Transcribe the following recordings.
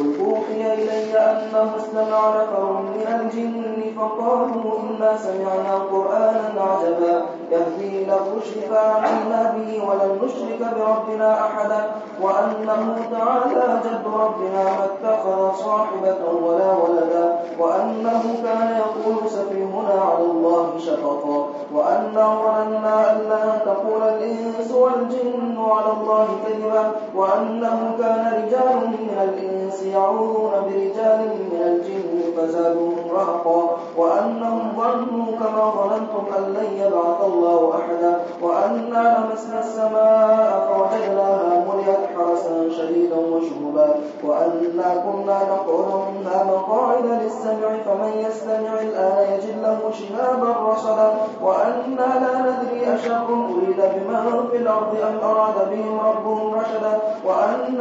قل أوحي إلي أنه استمع نفر من الجن فقالوا إنا سمعنا قرآنا عجبا. يهدي إلى الرشد فآمنا به ولن نشرك بربنا أحدا. وأنه تعالى جد ربنا ما اتخذ صاحبة ولا ولدا. وأنه كان يقول سفيهنا على الله شططا. وأنا ظننا أن لا تقول الإنس والجن على الله كذبا. وأنه كان رجال من الإنس يعوذون برجال من الجن فزادوهم رهقا وأنهم ظنوا كما ظننتم أن لن يبعث الله أحدا وأنا لمسنا السماء فوجدناها ملئت حرسا شديدا وشهبا وأنا كنا نقعد منها مقاعد للسمع فمن يستمع الآن يجد له شهابا رصدا وأنا لا ندري أشر أريد بمن في الأرض أم أراد بهم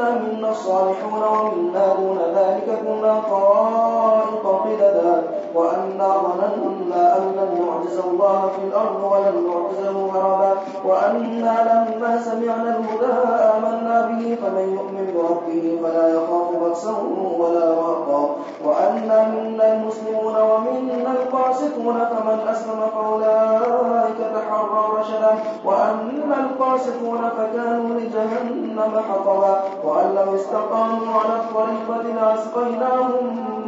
وأنا منا الصالحون ومنا دون ذلك كنا طرائق قددا وأنا ظننا أن لن نعجز الله في الأرض ولن نعجزه هربا وأنا لما سمعنا الهدى آمنا به فمن يؤمن بربه فلا يخاف بأسا ولا رهقا. وأنا منا المسلمون ومنا القاسطون فمن أسلم فأولئك تحروا رشدا. وأما القاسطون فكانوا لجهنم حطبا. وأن لو استقاموا على الطريقة لأسقيناهم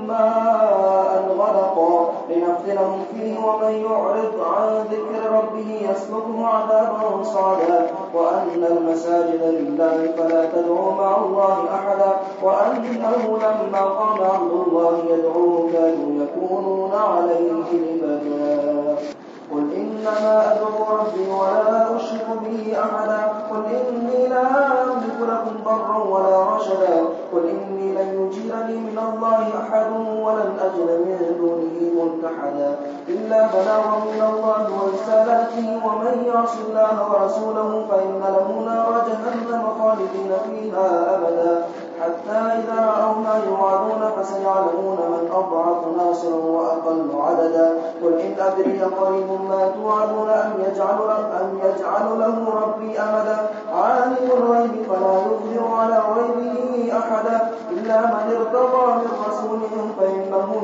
ماء غدقا لنفتنهم فيه ومن يعرض عن ذكر ربه يسلكه عذابا صعدا. وأن المساجد لله فلا تدعوا مع الله أحدا وأنه لما قام عبد الله يدعوه كانوا يكونون عليه لبدا قل إنما أدعو ربي ولا أشرك به أحدا. قل إني لا أملك لكم ضرا ولا رشدا. قل إني لن يجيرني من الله أحد ولن أجد من دونه ملتحدا إلا بلاغا من الله ورسالاته ومن يعص الله ورسوله فإن له نار جهنم خالدين فيها أبدا. حتى إذا رأوا ما يوعدون فسيعلمون من أضعف ناصرا وأقل عددا. قل إن أدري قريب ما توعدون أم يجعل, أم يجعل له ربي أمدا. عالم الغيب فلا يظهر على غيبه أحدا. إلا من ارتضى من رسول فإنه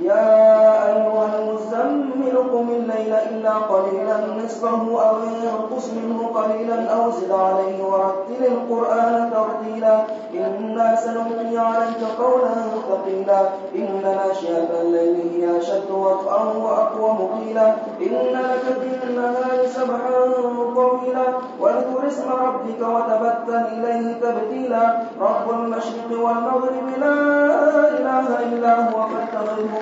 يا أيها المزمل قم الليل إلا قليلا نصفه أو انقص منه قليلا أو زد عليه ورتل القرآن ترتيلا. إنا سنلقي عليك قولا ثقيلا. إن ناشئة الليل هي أشد وطئا وأقوم قيلا. إن لك في النهار سبحا طويلا. واذكر اسم ربك وتبتل إليه تبتيلا. رب المشرق والمغرب لا إله إلا هو فاتخذه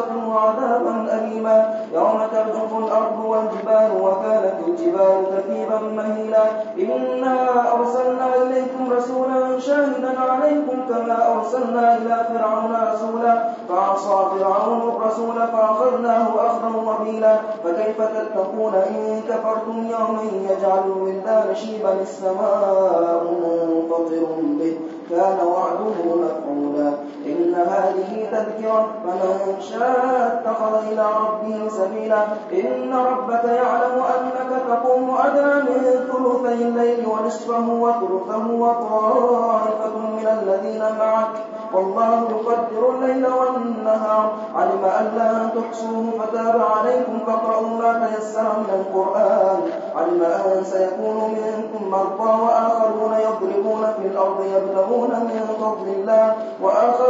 غصة وعذابا أليما. يوم ترجف الأرض والجبال وكانت الجبال كثيبا مهيلا. إنا أرسلنا إليكم رسولا شاهدا عليكم كما أرسلنا إلى فرعون رسولا. فعصى فرعون الرسول فأخذناه أخذا وبيلا فكيف تتقون إن كفرتم يوما يجعل الولدان شيبا السماء منفطر به. كان وعده مفعولا. إن هذه تذكرة فمن شاء اتخذ إلى ربه سبيلا. إن ربك يعلم أنك تقوم أدنى من ثلثي الليل ونصفه وثلثه وطائفة من الذين معك. والله يقدر الليل والنهار. علم أن لن تحصوه فتاب عليكم فاقرؤوا ما تيسر من القرآن. علم أن سيكون منكم مرضى وآخرون يضربون في الأرض يبتغون من فضل الله وآخرون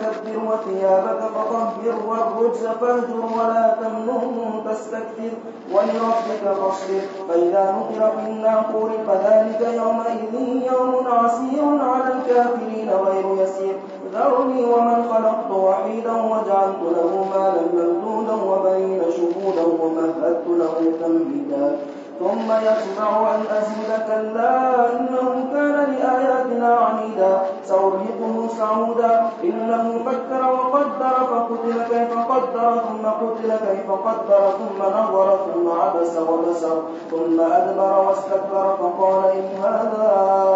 فكبر وثيابك فطهر والرجز فاهجر ولا تمنن تستكثر ولربك فاصبر فإذا نقر في الناقور فذلك يومئذ يوم عسير على الكافرين غير يسير ذرني ومن خلقت وحيدا وجعلت له مالا ممدودا وبين شهودا ومهدت له تمهيدا ثم يطمع أن أزيد كلا إنه كان لآياتنا عنيدا. سأرهقه سعودا. إنه فكر وقدر فقتل كيف قدر ثم قتل كيف قدر ثم نظر ثم عبس وبسر. ثم أدبر واستكبر فقال إن هذا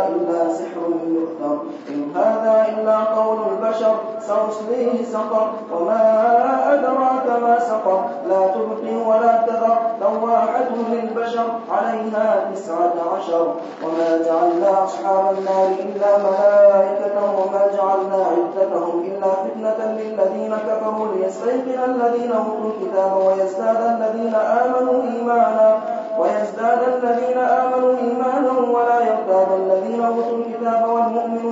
إلا سحر يؤثر. إن هذا إلا قول البشر سأصليه سقر. وما أدراك ما سقر. لا تبقي ولا تذر. لواحة للبشر عليها تسعة عشر. وما جعلنا أصحاب النار إلا ملائكة وما جعلنا عدتهم إلا فتنة للذين كفروا ليستيقن الذين أوتوا الكتاب ويزداد الذين آمنوا إيمانا ويزداد الذين آمنوا إيمانا ولا يرتاب الذين أوتوا الكتاب والمؤمنون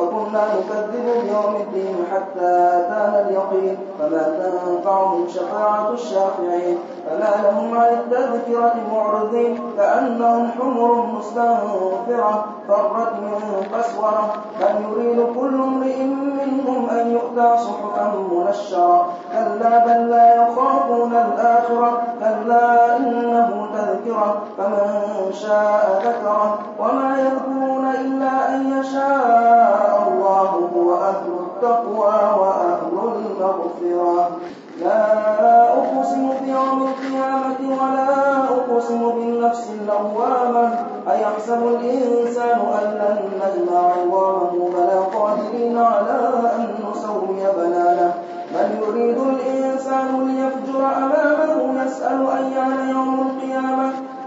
وكنا نكذب بيوم الدين حتى أتانا اليقين. فما تنفعهم شفاعة الشافعين. فما لهم عن التذكرة معرضين. كأنهم حمر مستنفرة فرت من قسورة. بل يريد كل امرئ منهم أن يؤتى صحفا منشرة. كلا بل لا يخافون الآخرة. كلا إنه تذكرة. فمن شاء ذكره. وما يذكرون إلا أن يشاء. الله هو أهل التقوى وأهل المغفرة. لا أقسم بيوم القيامة ولا أقسم بالنفس اللوامة. أيحسب الإنسان أن لن نجمع عظامه بلى قادرين على أن نسوي بنانه. بل يريد الإنسان ليفجر أمامه يسأل أيان يوم القيامة.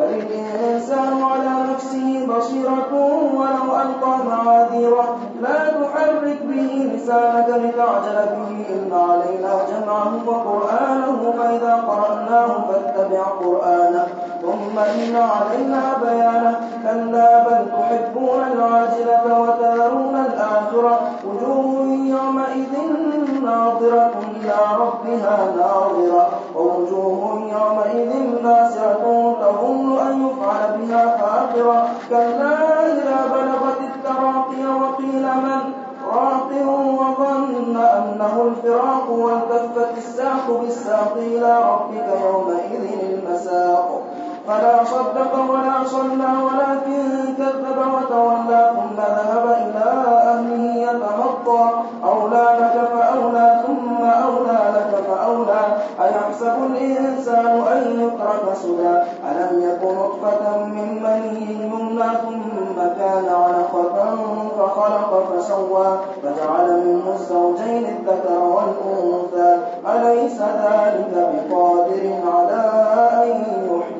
بل الإنسان على نفسه بصيرة ولو ألقى معاذيره لا تحرك به لسانك لتعجل به إن علينا جمعه وقرآنه فإذا قرأناه فاتبع قرآنه. ثم إن علينا بيانه كلا بل تحبون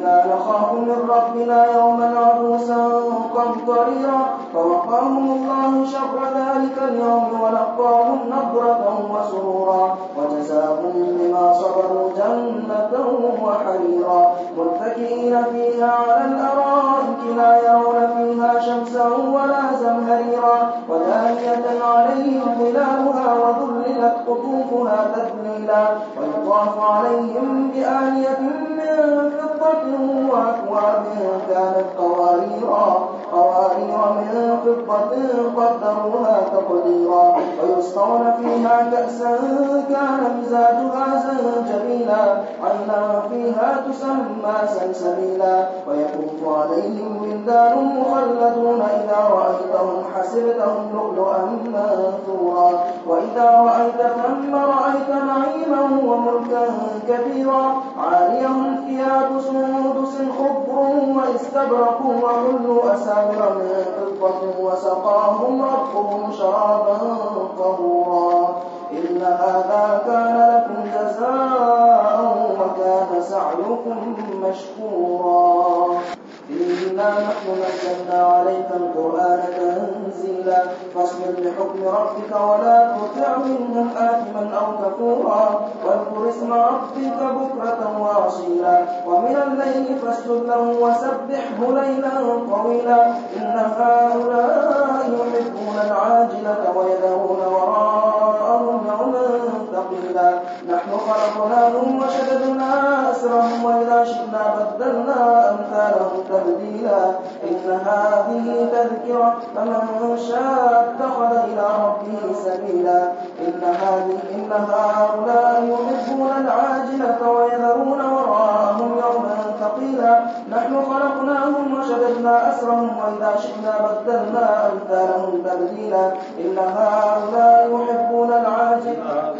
إنا نخاف من ربنا يوما عبوسا قمطريرا فوقاهم الله شر ذلك اليوم ولقاهم نضرة وسرورا وجزاهم بما صبروا جنة وحريرا متكئين فيها على الأرائك لا يرون فيها شمسا ولا زمهريرا ودانية عليهم ظلالها وذللت قطوفها تذليلا ويطاف عليهم بآنية من كبيرا عاليهم ثياب سندس خضر واستبرقوا وحلوا أساور من فضة وسقاهم ربهم شرابا طهورا. إن هذا كان لكم جزاء وكان سعيكم مشكورا. إنا نحن نزلنا عليك القرآن تنزيلا. فاصبر لحكم ربك ولا تطع منهم آثما أو كفورا واذكر اسم ربك بكرة وأصيلا. ومن الليل فاسجد له وسبحه ليلا طويلا. إن هؤلاء يحبون العاجلة ويذرون وراءهم نحن خلقناهم وشددنا أسرهم وإذا شئنا بدلنا أمثالهم تبديلا. إن هذه تذكرة فمن شاء اتخذ إلى ربه سبيلا. إن هذه إن هؤلاء يحبون العاجلة ويذرون وراءهم يوما ثقيلا نحن خلقناهم وشددنا أسرهم وإذا شئنا بدلنا أمثالهم تبديلا إن هؤلاء يحبون العاجلة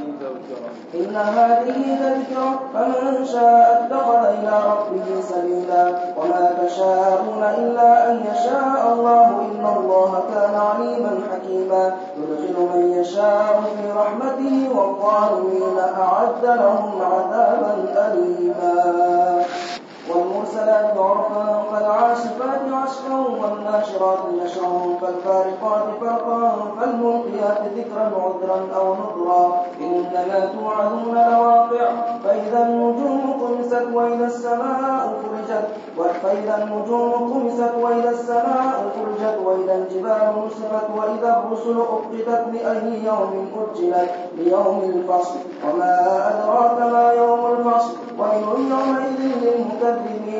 إن هذه تذكرة فمن شاء اتخذ إلى ربه سبيلا وما تشاءون إلا أن يشاء الله إن الله كان عليما حكيما. يدخل من يشاء في رحمته والظالمين أعد لهم عذابا أليما. والمرسلات عرفا فالعاصفات عصفا والناشرات نشرا فالفارقات فرقا فالملقيات ذكرا عذرا أو نذرا إنما توعدون لواقع فإذا النجوم طمست وإذا السماء فرجت فإذا النجوم طمست وإذا السماء فرجت وإذا الجبال نصفت وإذا الرسل أقتت لأي يوم أجلت ليوم الفصل وما أدراك ما يوم الفصل ويل يومئذ للمكذبين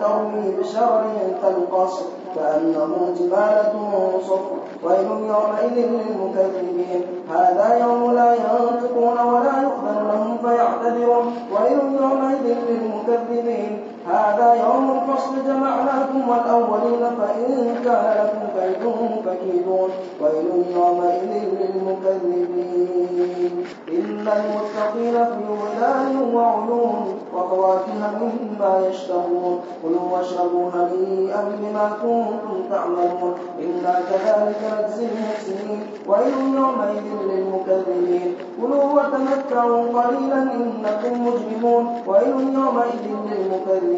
ترمي بشر كالقصر كأنه جبالة صفر ويل يومئذ للمكذبين. هذا يوم لا ينطقون ولا يؤذن لهم فيعتذرون ويل يومئذ للمكذبين. هذا يوم الفصل جمعناكم والأولين فإن كان لكم كيد فكيدون. ويل يومئذ للمكذبين إن المتقين في ظلال وعيون وفواكه مما يشتهون. كلوا واشربوا هنيئا بما كنتم تعملون. إنا كذلك نجزي المحسنين. ويل يومئذ للمكذبين كلوا وتمتعوا قليلا إنكم مجرمون. ويل يومئذ للمكذبين